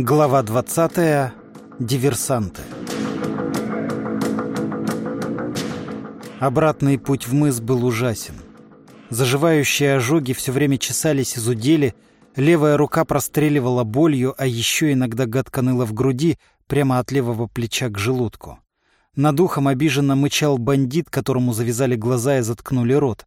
Глава 20. Диверсанты. Обратный путь в мыс был ужасен. Заживающие ожоги все время чесались и зудели, левая рука простреливала болью, а еще иногда гадко ныла в груди, прямо от левого плеча к желудку. Над ухом обиженно мычал бандит, которому завязали глаза и заткнули рот.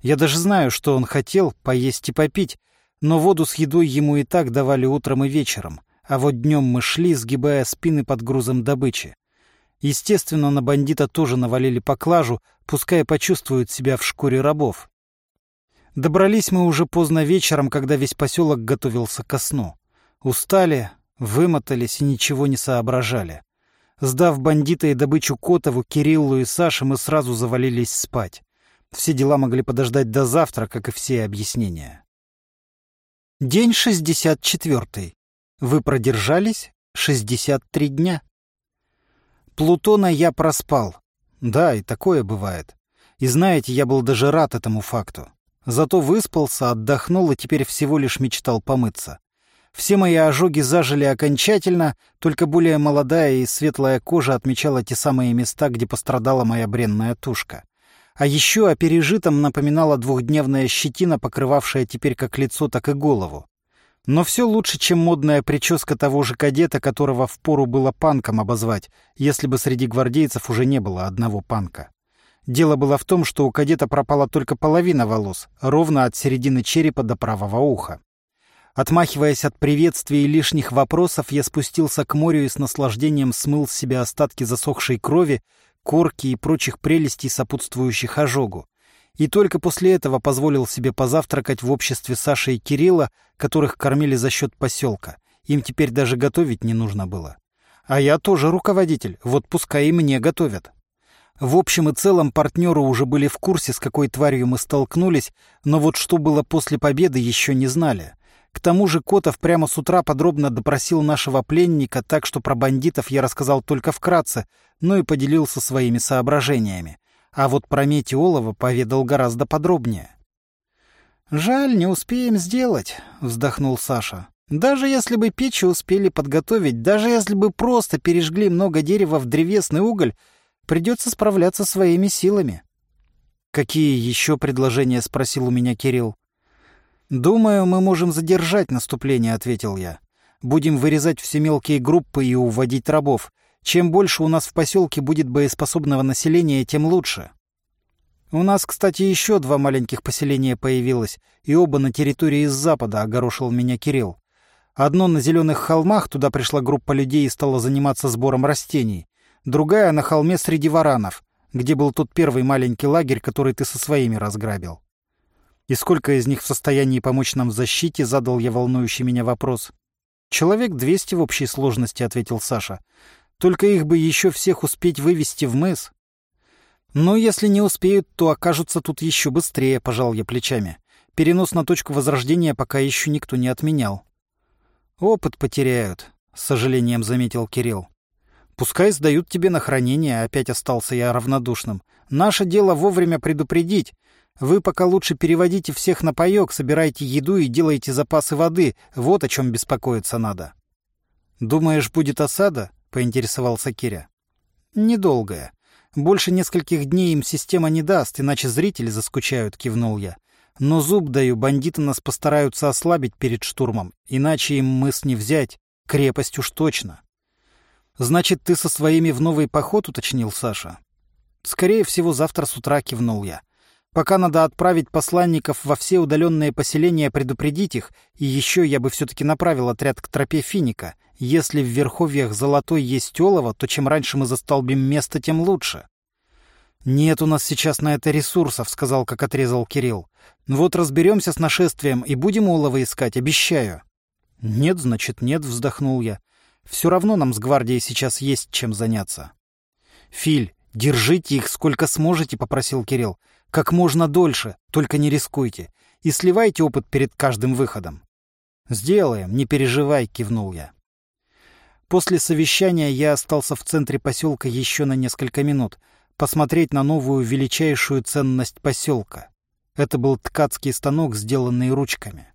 Я даже знаю, что он хотел — поесть и попить, но воду с едой ему и так давали утром и вечером, а вот днем мы шли, сгибая спины под грузом добычи. Естественно, на бандита тоже навалили поклажу, пускай почувствуют себя в шкуре рабов. Добрались мы уже поздно вечером, когда весь поселок готовился ко сну. Устали, вымотались и ничего не соображали. Сдав бандита и добычу Котову, Кириллу и Саше, мы сразу завалились спать. Все дела могли подождать до завтра, как и все объяснения. День шестьдесят четвертый. Вы продержались шестьдесят три дня. Плутона я проспал. Да, и такое бывает. И знаете, я был даже рад этому факту. Зато выспался, отдохнул и теперь всего лишь мечтал помыться. Все мои ожоги зажили окончательно, только более молодая и светлая кожа отмечала те самые места, где пострадала моя бренная тушка. А еще о пережитом напоминала двухдневная щетина, покрывавшая теперь как лицо, так и голову. Но все лучше, чем модная прическа того же кадета, которого впору было панком обозвать, если бы среди гвардейцев уже не было одного панка. Дело было в том, что у кадета пропала только половина волос, ровно от середины черепа до правого уха. Отмахиваясь от приветствий и лишних вопросов, я спустился к морю и с наслаждением смыл с себя остатки засохшей крови, корки и прочих прелестей, сопутствующих ожогу. И только после этого позволил себе позавтракать в обществе Саши и Кирилла, которых кормили за счет поселка. Им теперь даже готовить не нужно было. А я тоже руководитель, вот пускай и мне готовят. В общем и целом партнеры уже были в курсе, с какой тварью мы столкнулись, но вот что было после победы, еще не знали. К тому же Котов прямо с утра подробно допросил нашего пленника, так что про бандитов я рассказал только вкратце, но и поделился своими соображениями. А вот про Метиолова поведал гораздо подробнее. «Жаль, не успеем сделать», — вздохнул Саша. «Даже если бы печи успели подготовить, даже если бы просто пережгли много дерева в древесный уголь, придется справляться своими силами». «Какие еще предложения?» — спросил у меня Кирилл. «Думаю, мы можем задержать наступление», — ответил я. «Будем вырезать все мелкие группы и уводить рабов. Чем больше у нас в поселке будет боеспособного населения, тем лучше». «У нас, кстати, еще два маленьких поселения появилось, и оба на территории из запада», — огорошил меня Кирилл. «Одно на зеленых холмах, туда пришла группа людей и стала заниматься сбором растений. Другая на холме среди варанов, где был тот первый маленький лагерь, который ты со своими разграбил». И сколько из них в состоянии помочь нам в защите, задал я волнующий меня вопрос. Человек двести в общей сложности, ответил Саша. Только их бы еще всех успеть вывести в мыс. Но если не успеют, то окажутся тут еще быстрее, пожал я плечами. Перенос на точку возрождения пока еще никто не отменял. Опыт потеряют, с сожалением заметил Кирилл. Пускай сдают тебе на хранение, опять остался я равнодушным. Наше дело вовремя предупредить, вы пока лучше переводите всех на паёк, собирайте еду и делайте запасы воды. Вот о чем беспокоиться надо. «Думаешь, будет осада?» — поинтересовался Киря. «Недолгая. Больше нескольких дней им система не даст, иначе зрители заскучают», — кивнул я. «Но зуб даю, бандиты нас постараются ослабить перед штурмом, иначе им мыс не взять, крепость уж точно». «Значит, ты со своими в новый поход?» — уточнил Саша. «Скорее всего, завтра с утра», — кивнул я. Пока надо отправить посланников во все удаленные поселения, предупредить их, и еще я бы все-таки направил отряд к тропе Финика. Если в верховьях Золотой есть олово, то чем раньше мы застолбим место, тем лучше. «Нет у нас сейчас на это ресурсов», — сказал, как отрезал Кирилл. «Вот разберемся с нашествием и будем олово искать, обещаю». «Нет, значит, нет», — вздохнул я. «Все равно нам с гвардией сейчас есть чем заняться». «Филь, держите их сколько сможете», — попросил Кирилл. Как можно дольше, только не рискуйте. И сливайте опыт перед каждым выходом. «Сделаем, не переживай», — кивнул я. После совещания я остался в центре поселка еще на несколько минут, посмотреть на новую величайшую ценность поселка. Это был ткацкий станок, сделанный ручками.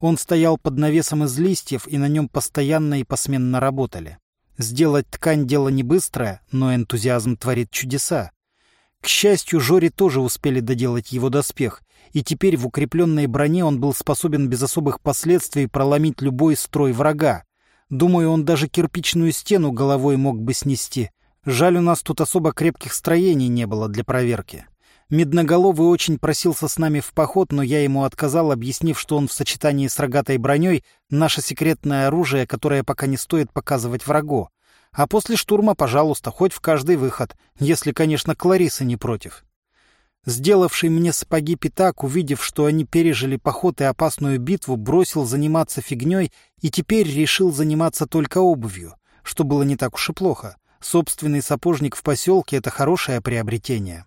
Он стоял под навесом из листьев, и на нем постоянно и посменно работали. Сделать ткань — дело не быстрое, но энтузиазм творит чудеса. К счастью, Жори тоже успели доделать его доспех, и теперь в укрепленной броне он был способен без особых последствий проломить любой строй врага. Думаю, он даже кирпичную стену головой мог бы снести. Жаль, у нас тут особо крепких строений не было для проверки. Медноголовый очень просился с нами в поход, но я ему отказал, объяснив, что он в сочетании с рогатой броней — наше секретное оружие, которое пока не стоит показывать врагу. А после штурма, пожалуйста, хоть в каждый выход, если, конечно, Клариса не против. Сделавший мне сапоги пятак, увидев, что они пережили поход и опасную битву, бросил заниматься фигней и теперь решил заниматься только обувью, что было не так уж и плохо. Собственный сапожник в поселке — это хорошее приобретение.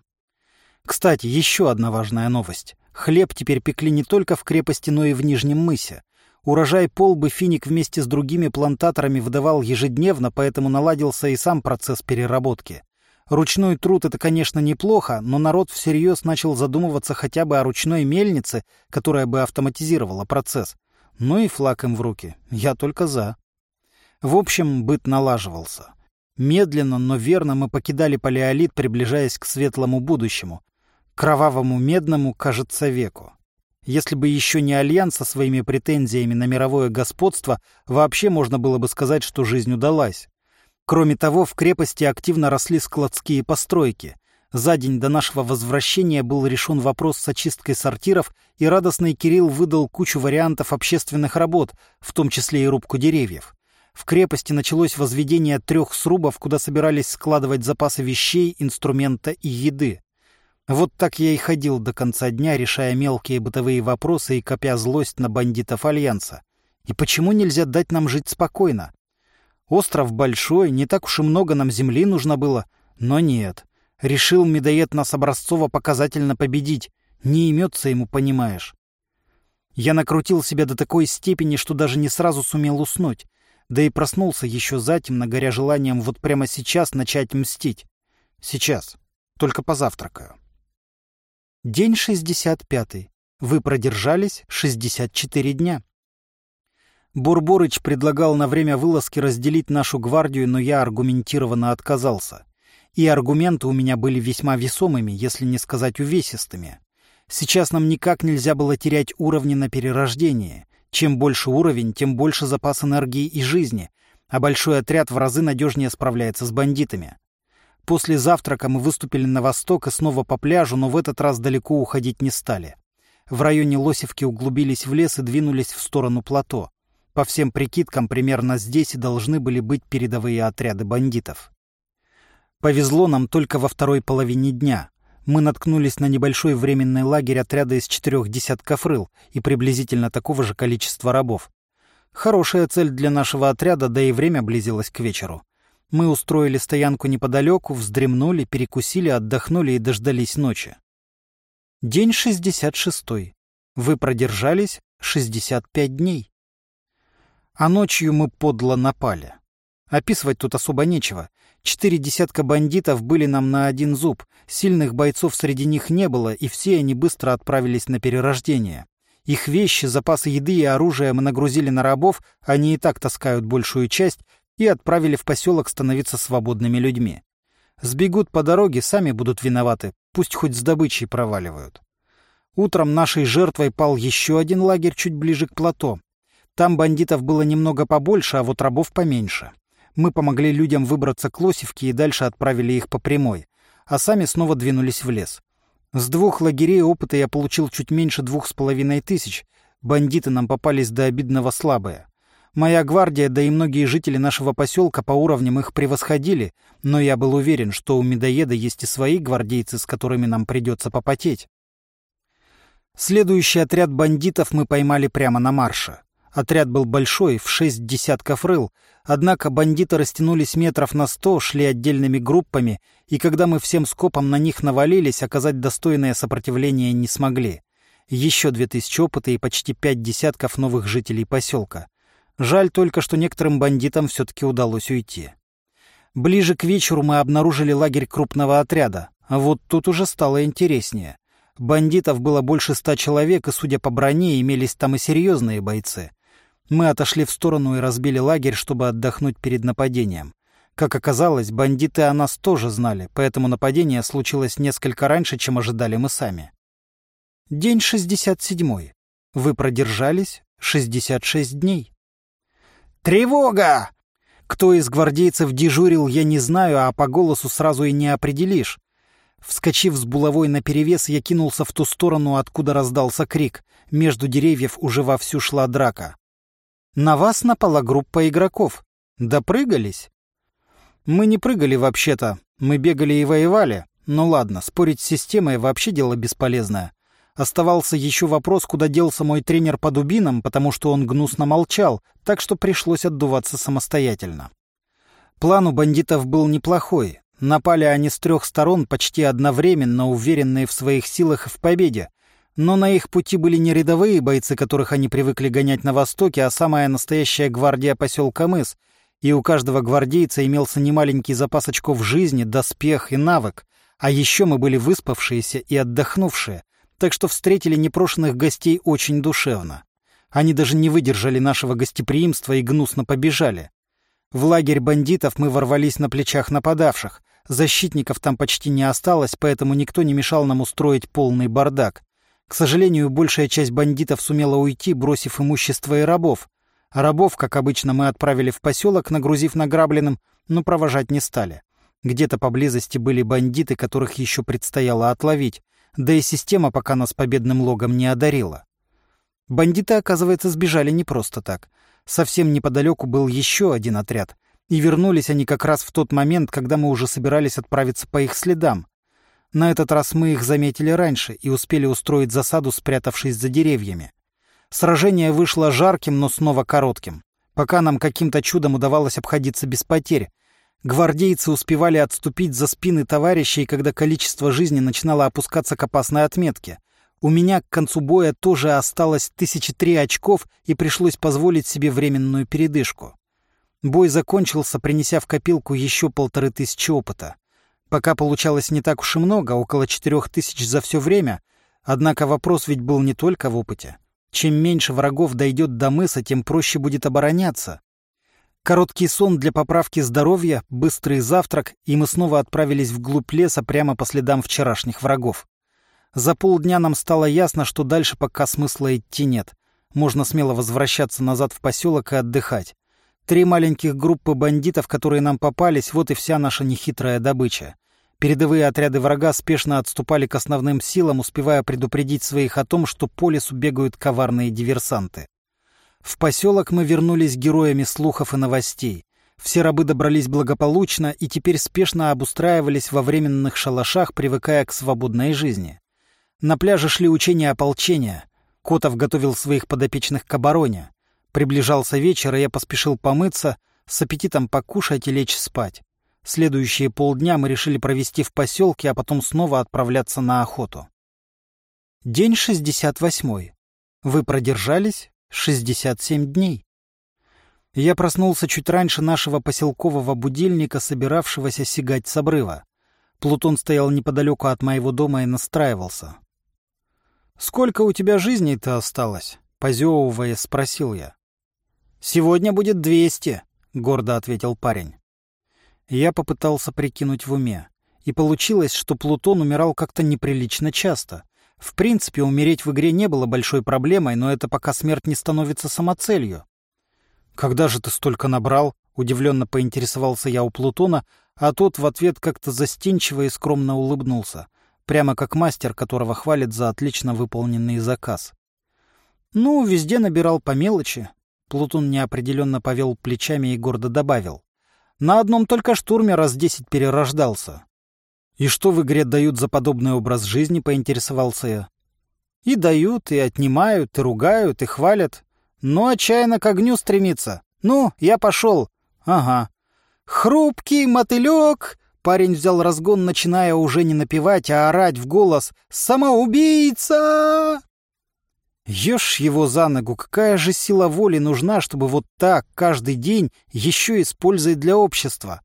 Кстати, еще одна важная новость. Хлеб теперь пекли не только в крепости, но и в Нижнем мысе. Урожай полбы финик вместе с другими плантаторами выдавал ежедневно, поэтому наладился и сам процесс переработки. Ручной труд — это, конечно, неплохо, но народ всерьез начал задумываться хотя бы о ручной мельнице, которая бы автоматизировала процесс. Ну и флаг им в руки. Я только за. В общем, быт налаживался. Медленно, но верно мы покидали палеолит, приближаясь к светлому будущему. Кровавому медному, кажется, веку. Если бы еще не Альянс со своими претензиями на мировое господство, вообще можно было бы сказать, что жизнь удалась. Кроме того, в крепости активно росли складские постройки. За день до нашего возвращения был решен вопрос с очисткой сортиров, и радостный Кирилл выдал кучу вариантов общественных работ, в том числе и рубку деревьев. В крепости началось возведение трех срубов, куда собирались складывать запасы вещей, инструмента и еды. Вот так я и ходил до конца дня, решая мелкие бытовые вопросы и копя злость на бандитов Альянса. И почему нельзя дать нам жить спокойно? Остров большой, не так уж и много нам земли нужно было. Но нет. Решил медоед нас образцово-показательно победить. Не имется ему, понимаешь. Я накрутил себя до такой степени, что даже не сразу сумел уснуть. Да и проснулся еще затемно, горя желанием вот прямо сейчас начать мстить. Сейчас. Только позавтракаю. День 65. Вы продержались 64 дня. Бурборыч предлагал на время вылазки разделить нашу гвардию, но я аргументированно отказался. И аргументы у меня были весьма весомыми, если не сказать увесистыми. Сейчас нам никак нельзя было терять уровни на перерождение. Чем больше уровень, тем больше запас энергии и жизни, а большой отряд в разы надежнее справляется с бандитами. После завтрака мы выступили на восток и снова по пляжу, но в этот раз далеко уходить не стали. В районе Лосевки углубились в лес и двинулись в сторону плато. По всем прикидкам, примерно здесь и должны были быть передовые отряды бандитов. Повезло нам только во второй половине дня. Мы наткнулись на небольшой временный лагерь отряда из четырех десятков рыл и приблизительно такого же количества рабов. Хорошая цель для нашего отряда, да и время близилось к вечеру. Мы устроили стоянку неподалеку, вздремнули, перекусили, отдохнули и дождались ночи. День 66. Вы продержались 65 дней. А ночью мы подло напали. Описывать тут особо нечего. Четыре десятка бандитов были нам на один зуб, сильных бойцов среди них не было, и все они быстро отправились на перерождение. Их вещи, запасы еды и оружия мы нагрузили на рабов, они и так таскают большую часть, и отправили в поселок становиться свободными людьми. Сбегут по дороге, сами будут виноваты, пусть хоть с добычей проваливают. Утром нашей жертвой пал еще один лагерь чуть ближе к плато. Там бандитов было немного побольше, а вот рабов поменьше. Мы помогли людям выбраться к Лосевке и дальше отправили их по прямой, а сами снова двинулись в лес. С двух лагерей опыта я получил чуть меньше двух с половиной тысяч. Бандиты нам попались до обидного слабые. Моя гвардия, да и многие жители нашего поселка по уровням их превосходили, но я был уверен, что у медоеда есть и свои гвардейцы, с которыми нам придется попотеть. Следующий отряд бандитов мы поймали прямо на марше. Отряд был большой, в шесть десятков рыл, однако бандиты растянулись метров на сто, шли отдельными группами, и когда мы всем скопом на них навалились, оказать достойное сопротивление не смогли. Еще две тысячи опыта и почти пять десятков новых жителей поселка. Жаль только, что некоторым бандитам все-таки удалось уйти. Ближе к вечеру мы обнаружили лагерь крупного отряда, вот тут уже стало интереснее. Бандитов было больше ста человек, и, судя по броне, имелись там и серьезные бойцы. Мы отошли в сторону и разбили лагерь, чтобы отдохнуть перед нападением. Как оказалось, бандиты о нас тоже знали, поэтому нападение случилось несколько раньше, чем ожидали мы сами. День 67. Вы продержались 66 дней. «Тревога!» Кто из гвардейцев дежурил, я не знаю, а по голосу сразу и не определишь. Вскочив с булавой наперевес, я кинулся в ту сторону, откуда раздался крик. Между деревьев уже вовсю шла драка. На вас напала группа игроков. Допрыгались? Мы не прыгали вообще-то. Мы бегали и воевали. Ну ладно, спорить с системой вообще дело бесполезное. Оставался еще вопрос, куда делся мой тренер по дубинам, потому что он гнусно молчал, так что пришлось отдуваться самостоятельно. План у бандитов был неплохой. Напали они с трех сторон почти одновременно, уверенные в своих силах и в победе. Но на их пути были не рядовые бойцы, которых они привыкли гонять на востоке, а самая настоящая гвардия поселка Мыс. И у каждого гвардейца имелся немаленький запас очков жизни, доспех и навык. А еще мы были выспавшиеся и отдохнувшие, так что встретили непрошенных гостей очень душевно. Они даже не выдержали нашего гостеприимства и гнусно побежали. В лагерь бандитов мы ворвались на плечах нападавших. Защитников там почти не осталось, поэтому никто не мешал нам устроить полный бардак. К сожалению, большая часть бандитов сумела уйти, бросив имущество и рабов. А рабов, как обычно, мы отправили в поселок, нагрузив награбленным, но провожать не стали. Где-то поблизости были бандиты, которых еще предстояло отловить, да и система пока нас победным логом не одарила. Бандиты, оказывается, сбежали не просто так. Совсем неподалеку был еще один отряд, и вернулись они как раз в тот момент, когда мы уже собирались отправиться по их следам. На этот раз мы их заметили раньше и успели устроить засаду, спрятавшись за деревьями. Сражение вышло жарким, но снова коротким. Пока нам каким-то чудом удавалось обходиться без потерь. Гвардейцы успевали отступить за спины товарищей, когда количество жизни начинало опускаться к опасной отметке. У меня к концу боя тоже осталось тысячи три очков и пришлось позволить себе временную передышку. Бой закончился, принеся в копилку еще полторы тысячи опыта. Пока получалось не так уж и много, около четырех тысяч за все время, однако вопрос ведь был не только в опыте. Чем меньше врагов дойдет до мыса, тем проще будет обороняться. Короткий сон для поправки здоровья, быстрый завтрак, и мы снова отправились вглубь леса прямо по следам вчерашних врагов. За полдня нам стало ясно, что дальше пока смысла идти нет. Можно смело возвращаться назад в поселок и отдыхать. Три маленьких группы бандитов, которые нам попались, вот и вся наша нехитрая добыча. Передовые отряды врага спешно отступали к основным силам, успевая предупредить своих о том, что по лесу бегают коварные диверсанты. В поселок мы вернулись героями слухов и новостей. Все рабы добрались благополучно и теперь спешно обустраивались во временных шалашах, привыкая к свободной жизни. На пляже шли учения ополчения. Котов готовил своих подопечных к обороне. Приближался вечер, и я поспешил помыться, с аппетитом покушать и лечь спать. Следующие полдня мы решили провести в поселке, а потом снова отправляться на охоту. День 68. Вы продержались 67 дней. Я проснулся чуть раньше нашего поселкового будильника, собиравшегося сигать с обрыва. Плутон стоял неподалеку от моего дома и настраивался. «Сколько у тебя жизней-то осталось?» — позевывая, спросил я. «Сегодня будет двести», — гордо ответил парень. Я попытался прикинуть в уме. И получилось, что Плутон умирал как-то неприлично часто. В принципе, умереть в игре не было большой проблемой, но это пока смерть не становится самоцелью. «Когда же ты столько набрал?» — удивленно поинтересовался я у Плутона, а тот в ответ как-то застенчиво и скромно улыбнулся, прямо как мастер, которого хвалит за отлично выполненный заказ. «Ну, везде набирал по мелочи, Плутон неопределенно повел плечами и гордо добавил. На одном только штурме раз десять перерождался. «И что в игре дают за подобный образ жизни?» — поинтересовался я. «И дают, и отнимают, и ругают, и хвалят. Но отчаянно к огню стремится. Ну, я пошел. Ага. Хрупкий мотылек!» Парень взял разгон, начиная уже не напевать, а орать в голос «Самоубийца!» Ешь его за ногу, какая же сила воли нужна, чтобы вот так каждый день еще и с пользой для общества?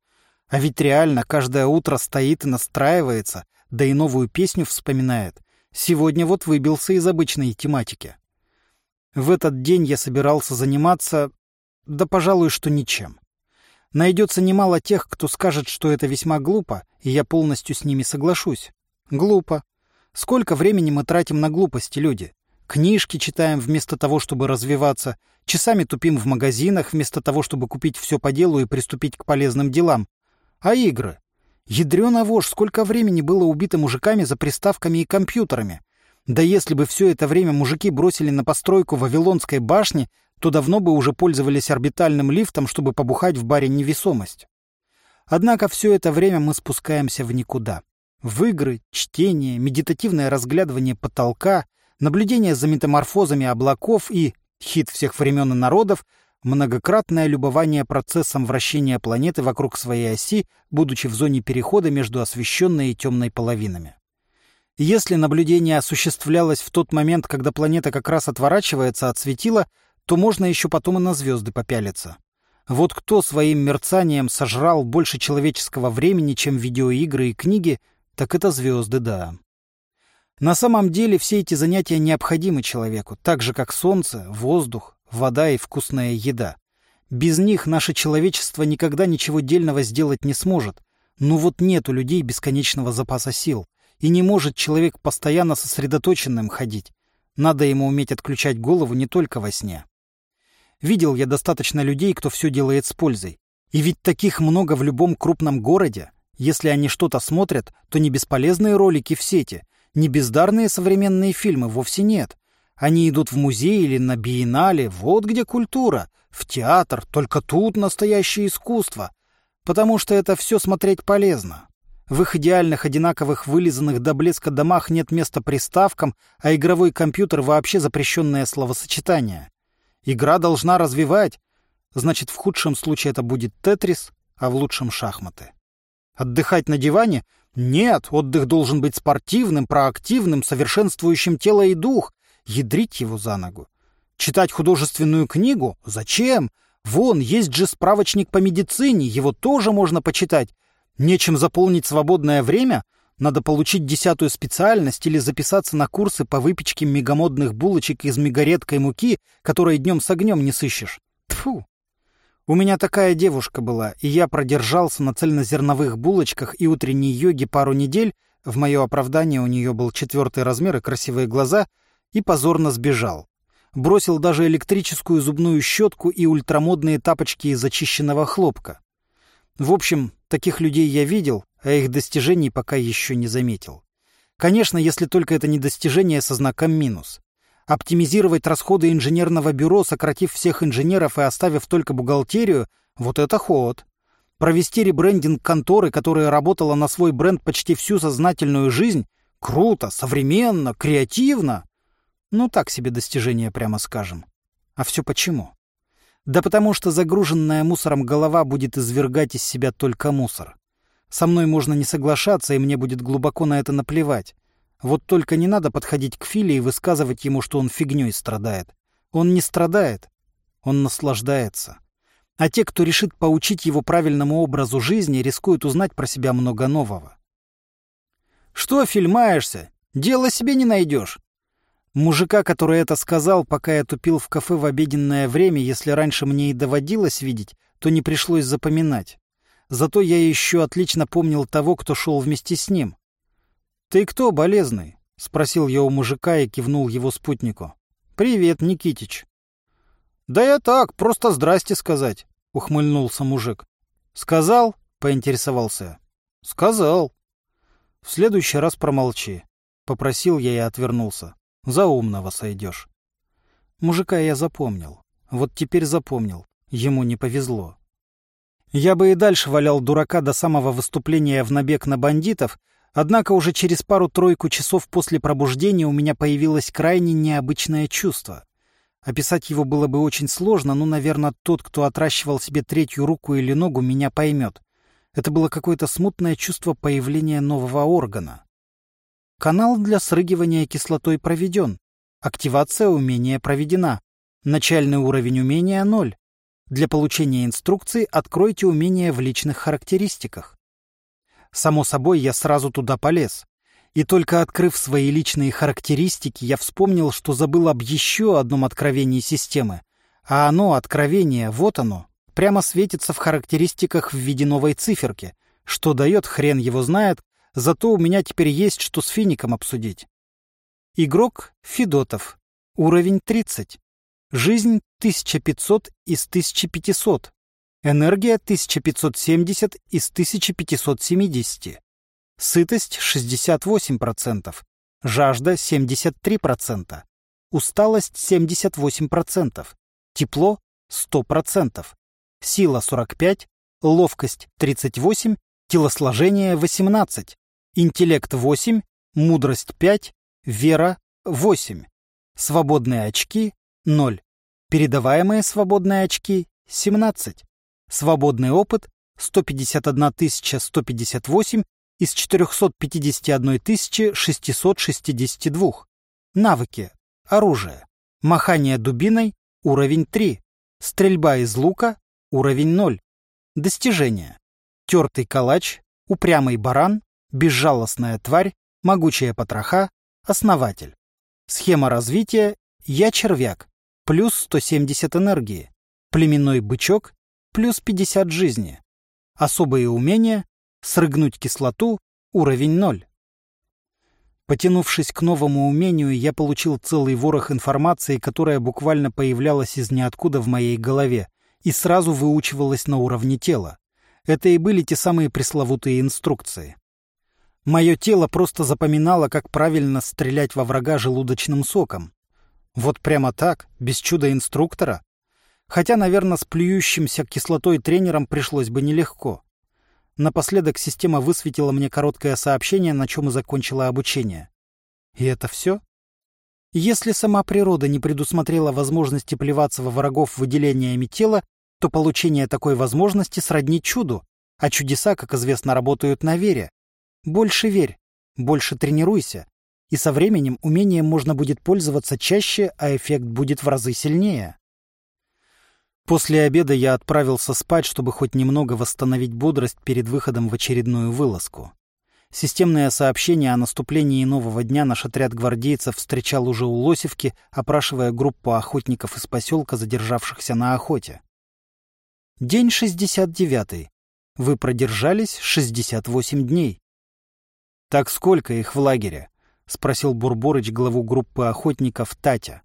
А ведь реально каждое утро стоит и настраивается, да и новую песню вспоминает. Сегодня вот выбился из обычной тематики. В этот день я собирался заниматься... Да, пожалуй, что ничем. Найдется немало тех, кто скажет, что это весьма глупо, и я полностью с ними соглашусь. Глупо. Сколько времени мы тратим на глупости, люди? Книжки читаем вместо того, чтобы развиваться, часами тупим в магазинах вместо того, чтобы купить все по делу и приступить к полезным делам. А игры? Ядрёна вошь, сколько времени было убито мужиками за приставками и компьютерами. Да если бы все это время мужики бросили на постройку Вавилонской башни, то давно бы уже пользовались орбитальным лифтом, чтобы побухать в баре невесомость. Однако все это время мы спускаемся в никуда. В игры, чтение, медитативное разглядывание потолка, наблюдение за метаморфозами облаков и, хит всех времен и народов, многократное любование процессом вращения планеты вокруг своей оси, будучи в зоне перехода между освещенной и темной половинами. Если наблюдение осуществлялось в тот момент, когда планета как раз отворачивается от светила, то можно еще потом и на звезды попялиться. Вот кто своим мерцанием сожрал больше человеческого времени, чем видеоигры и книги, так это звезды, да. На самом деле все эти занятия необходимы человеку, так же как солнце, воздух, вода и вкусная еда. Без них наше человечество никогда ничего дельного сделать не сможет. Но вот нет у людей бесконечного запаса сил. И не может человек постоянно сосредоточенным ходить. Надо ему уметь отключать голову не только во сне. Видел я достаточно людей, кто все делает с пользой. И ведь таких много в любом крупном городе. Если они что-то смотрят, то не бесполезные ролики в сети, не бездарные современные фильмы вовсе нет. Они идут в музей или на биеннале, вот где культура, в театр, только тут настоящее искусство. Потому что это все смотреть полезно. В их идеальных, одинаковых, вылизанных до блеска домах нет места приставкам, а игровой компьютер вообще запрещенное словосочетание. Игра должна развивать. Значит, в худшем случае это будет тетрис, а в лучшем — шахматы. Отдыхать на диване? Нет, отдых должен быть спортивным, проактивным, совершенствующим тело и дух. Ядрить его за ногу. Читать художественную книгу? Зачем? Вон, есть же справочник по медицине, его тоже можно почитать. Нечем заполнить свободное время? Надо получить десятую специальность или записаться на курсы по выпечке мегамодных булочек из мегаредкой муки, которые днем с огнем не сыщешь. Тфу. У меня такая девушка была, и я продержался на цельнозерновых булочках и утренней йоге пару недель, в мое оправдание у нее был четвертый размер и красивые глаза, и позорно сбежал. Бросил даже электрическую зубную щетку и ультрамодные тапочки из очищенного хлопка. В общем, таких людей я видел, а их достижений пока еще не заметил. Конечно, если только это не достижение со знаком минус. Оптимизировать расходы инженерного бюро, сократив всех инженеров и оставив только бухгалтерию — вот это ход. Провести ребрендинг конторы, которая работала на свой бренд почти всю сознательную жизнь — круто, современно, креативно. Ну, так себе достижение, прямо скажем. А все почему? Да потому что загруженная мусором голова будет извергать из себя только мусор. Со мной можно не соглашаться, и мне будет глубоко на это наплевать. Вот только не надо подходить к Филе и высказывать ему, что он фигнёй страдает. Он не страдает, он наслаждается. А те, кто решит поучить его правильному образу жизни, рискуют узнать про себя много нового. «Что фильмаешься? Дело себе не найдешь. Мужика, который это сказал, пока я тупил в кафе в обеденное время, если раньше мне и доводилось видеть, то не пришлось запоминать. Зато я еще отлично помнил того, кто шел вместе с ним. «Ты кто, болезный?» — спросил я у мужика и кивнул его спутнику. «Привет, Никитич». «Да я так, просто здрасте сказать», — ухмыльнулся мужик. «Сказал?» — поинтересовался «Сказал». «В следующий раз промолчи», — попросил я и отвернулся. За умного сойдешь. Мужика я запомнил. Вот теперь запомнил. Ему не повезло. Я бы и дальше валял дурака до самого выступления в набег на бандитов, однако уже через пару-тройку часов после пробуждения у меня появилось крайне необычное чувство. Описать его было бы очень сложно, но, наверное, тот, кто отращивал себе третью руку или ногу, меня поймет. Это было какое-то смутное чувство появления нового органа. Канал для срыгивания кислотой проведен. Активация умения проведена. Начальный уровень умения — ноль. Для получения инструкции откройте умение в личных характеристиках. Само собой, я сразу туда полез. И только открыв свои личные характеристики, я вспомнил, что забыл об еще одном откровении системы. А оно, откровение, вот оно, прямо светится в характеристиках в виде новой циферки. Что дает, хрен его знает, зато у меня теперь есть что с фиником обсудить. Игрок Федотов. Уровень 30. Жизнь 1500 из 1500. Энергия 1570 из 1570. Сытость 68%, жажда 73%, усталость 78%, тепло 100%, сила 45, ловкость 38, телосложение 18, интеллект 8, мудрость 5, вера 8, свободные очки 0, передаваемые свободные очки 17, свободный опыт 151 158 из 451 662. Навыки. Оружие. Махание дубиной. Уровень 3. Стрельба из лука. Уровень 0. Достижения. Тертый калач. Упрямый баран. Безжалостная тварь. Могучая потроха. Основатель. Схема развития. Я червяк. Плюс 170 энергии. Племенной бычок. Плюс 50 жизни. Особые умения Срыгнуть кислоту — уровень ноль. Потянувшись к новому умению, я получил целый ворох информации, которая буквально появлялась из ниоткуда в моей голове и сразу выучивалась на уровне тела. Это и были те самые пресловутые инструкции. Мое тело просто запоминало, как правильно стрелять во врага желудочным соком. Вот прямо так, без чуда инструктора. Хотя, наверное, с плюющимся кислотой тренером пришлось бы нелегко. Напоследок система высветила мне короткое сообщение, на чем и закончила обучение. И это все? Если сама природа не предусмотрела возможности плеваться во врагов выделениями тела, то получение такой возможности сродни чуду, а чудеса, как известно, работают на вере. Больше верь, больше тренируйся, и со временем умением можно будет пользоваться чаще, а эффект будет в разы сильнее. После обеда я отправился спать, чтобы хоть немного восстановить бодрость перед выходом в очередную вылазку. Системное сообщение о наступлении нового дня наш отряд гвардейцев встречал уже у Лосевки, опрашивая группу охотников из поселка, задержавшихся на охоте. День 69. Вы продержались 68 дней. «Так сколько их в лагере?» — спросил Бурборыч главу группы охотников Татя.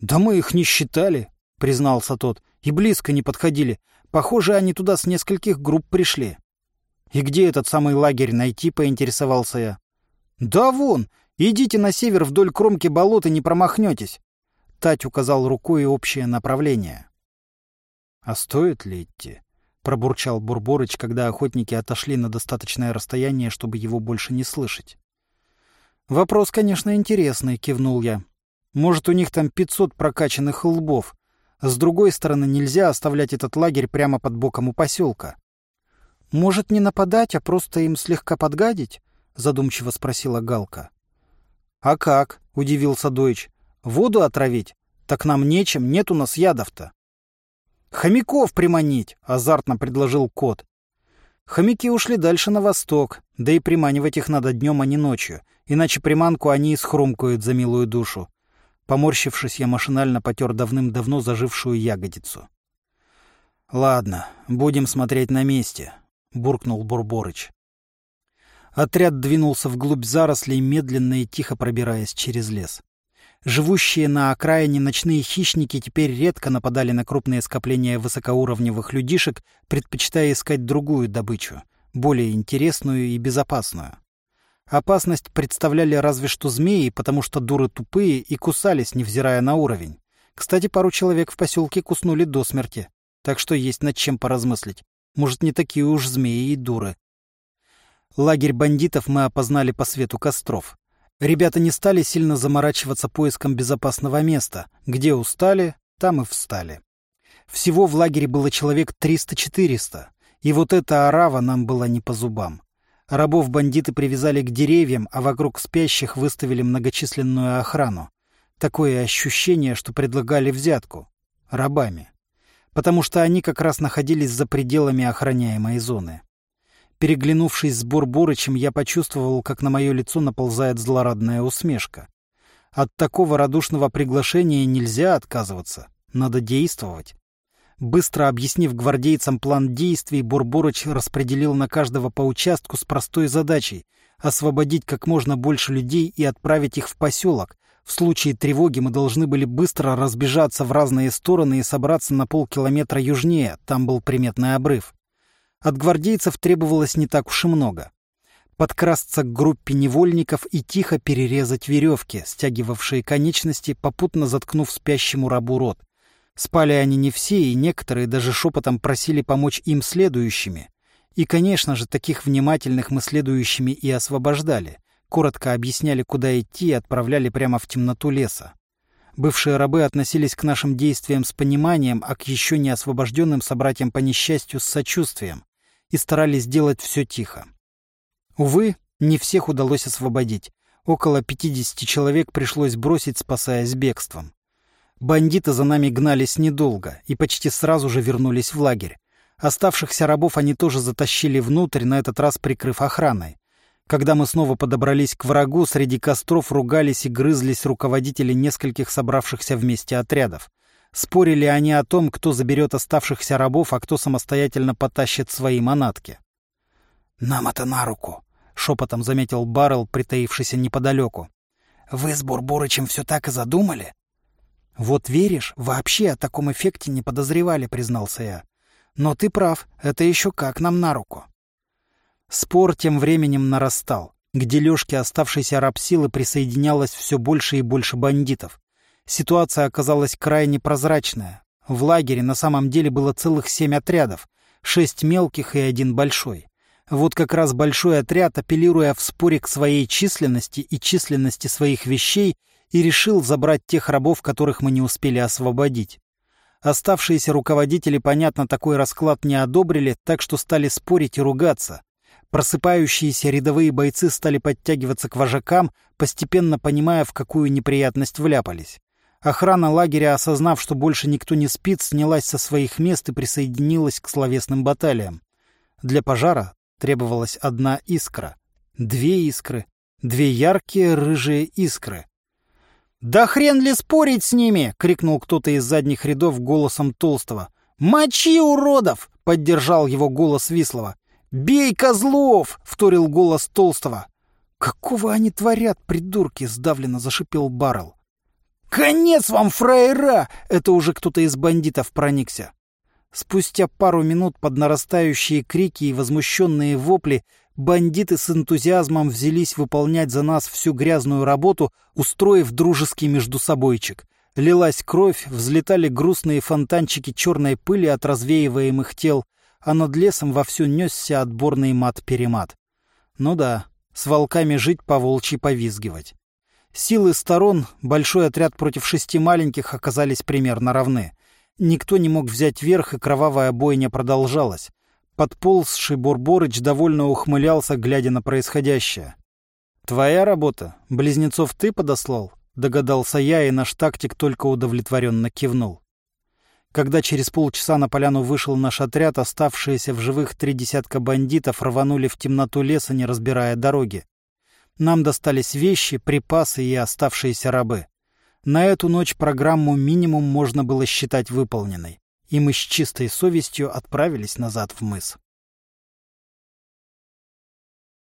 «Да мы их не считали», — признался тот и близко не подходили. Похоже, они туда с нескольких групп пришли. «И где этот самый лагерь найти?» — поинтересовался я. «Да вон! Идите на север вдоль кромки болота, не промахнетесь!» Тать указал рукой общее направление. «А стоит ли идти?» — пробурчал Бурборыч, когда охотники отошли на достаточное расстояние, чтобы его больше не слышать. «Вопрос, конечно, интересный», — кивнул я. «Может, у них там пятьсот прокачанных лбов, с другой стороны, нельзя оставлять этот лагерь прямо под боком у поселка. «Может, не нападать, а просто им слегка подгадить?» — задумчиво спросила Галка. «А как?» — удивился Дойч. «Воду отравить? Так нам нечем, нет у нас ядов-то». «Хомяков приманить!» — азартно предложил кот. Хомяки ушли дальше на восток, да и приманивать их надо днем, а не ночью, иначе приманку они и схрумкают за милую душу. Поморщившись, я машинально потер давным-давно зажившую ягодицу. «Ладно, будем смотреть на месте», — буркнул Бурборыч. Отряд двинулся вглубь зарослей, медленно и тихо пробираясь через лес. Живущие на окраине ночные хищники теперь редко нападали на крупные скопления высокоуровневых людишек, предпочитая искать другую добычу, более интересную и безопасную. Опасность представляли разве что змеи, потому что дуры тупые и кусались, невзирая на уровень. Кстати, пару человек в поселке куснули до смерти, так что есть над чем поразмыслить. Может, не такие уж змеи и дуры. Лагерь бандитов мы опознали по свету костров. Ребята не стали сильно заморачиваться поиском безопасного места. Где устали, там и встали. Всего в лагере было человек 300-400, и вот эта орава нам была не по зубам. Рабов бандиты привязали к деревьям, а вокруг спящих выставили многочисленную охрану. Такое ощущение, что предлагали взятку. Рабами. Потому что они как раз находились за пределами охраняемой зоны. Переглянувшись с Бурбурычем, я почувствовал, как на мое лицо наползает злорадная усмешка. От такого радушного приглашения нельзя отказываться. Надо действовать. Быстро объяснив гвардейцам план действий, Бурбурыч распределил на каждого по участку с простой задачей — освободить как можно больше людей и отправить их в поселок. В случае тревоги мы должны были быстро разбежаться в разные стороны и собраться на полкилометра южнее, там был приметный обрыв. От гвардейцев требовалось не так уж и много. Подкрасться к группе невольников и тихо перерезать веревки, стягивавшие конечности, попутно заткнув спящему рабу рот. Спали они не все, и некоторые даже шепотом просили помочь им следующими. И, конечно же, таких внимательных мы следующими и освобождали. Коротко объясняли, куда идти, и отправляли прямо в темноту леса. Бывшие рабы относились к нашим действиям с пониманием, а к еще не освобожденным собратьям по несчастью с сочувствием и старались сделать все тихо. Увы, не всех удалось освободить. Около 50 человек пришлось бросить, спасаясь бегством. Бандиты за нами гнались недолго и почти сразу же вернулись в лагерь. Оставшихся рабов они тоже затащили внутрь, на этот раз прикрыв охраной. Когда мы снова подобрались к врагу, среди костров ругались и грызлись руководители нескольких собравшихся вместе отрядов. Спорили они о том, кто заберет оставшихся рабов, а кто самостоятельно потащит свои манатки. «Нам это на руку», — шепотом заметил Баррел, притаившийся неподалеку. «Вы с Бурбурычем все так и задумали?» «Вот веришь, вообще о таком эффекте не подозревали», — признался я. «Но ты прав, это еще как нам на руку». Спор тем временем нарастал. К дележке оставшейся рабсилы присоединялось все больше и больше бандитов. Ситуация оказалась крайне прозрачная. В лагере на самом деле было целых семь отрядов, шесть мелких и один большой. Вот как раз большой отряд, апеллируя в споре к своей численности и численности своих вещей, и решил забрать тех рабов, которых мы не успели освободить. Оставшиеся руководители, понятно, такой расклад не одобрили, так что стали спорить и ругаться. Просыпающиеся рядовые бойцы стали подтягиваться к вожакам, постепенно понимая, в какую неприятность вляпались. Охрана лагеря, осознав, что больше никто не спит, снялась со своих мест и присоединилась к словесным баталиям. Для пожара требовалась одна искра. Две искры. Две яркие рыжие искры. «Да хрен ли спорить с ними!» — крикнул кто-то из задних рядов голосом Толстого. «Мочи, уродов!» — поддержал его голос Вислова. «Бей козлов!» — вторил голос Толстого. «Какого они творят, придурки?» — сдавленно зашипел Баррел. «Конец вам, фраера!» — это уже кто-то из бандитов проникся. Спустя пару минут под нарастающие крики и возмущенные вопли бандиты с энтузиазмом взялись выполнять за нас всю грязную работу, устроив дружеский междусобойчик. Лилась кровь, взлетали грустные фонтанчики черной пыли от развеиваемых тел, а над лесом вовсю несся отборный мат-перемат. Ну да, с волками жить по волчьи повизгивать. Силы сторон, большой отряд против шести маленьких, оказались примерно равны. Никто не мог взять верх, и кровавая бойня продолжалась. Подползший Бурборыч довольно ухмылялся, глядя на происходящее. «Твоя работа? Близнецов ты подослал?» — догадался я, и наш тактик только удовлетворенно кивнул. Когда через полчаса на поляну вышел наш отряд, оставшиеся в живых три десятка бандитов рванули в темноту леса, не разбирая дороги. Нам достались вещи, припасы и оставшиеся рабы. На эту ночь программу минимум можно было считать выполненной, и мы с чистой совестью отправились назад в мыс.